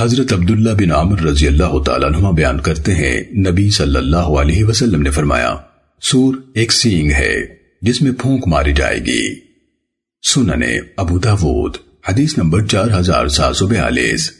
حضرت عبداللہ بن عامر رضی اللہ تعالیٰ عنہ بیان کرتے ہیں، نبی صلی اللہ علیہ وسلم نے فرمایا، سور ایک سینگ ہے، جس میں پھونک ماری جائے گی۔ سننے ابو داود، حدیث نمبر چار ہزار سات سو بیالیس۔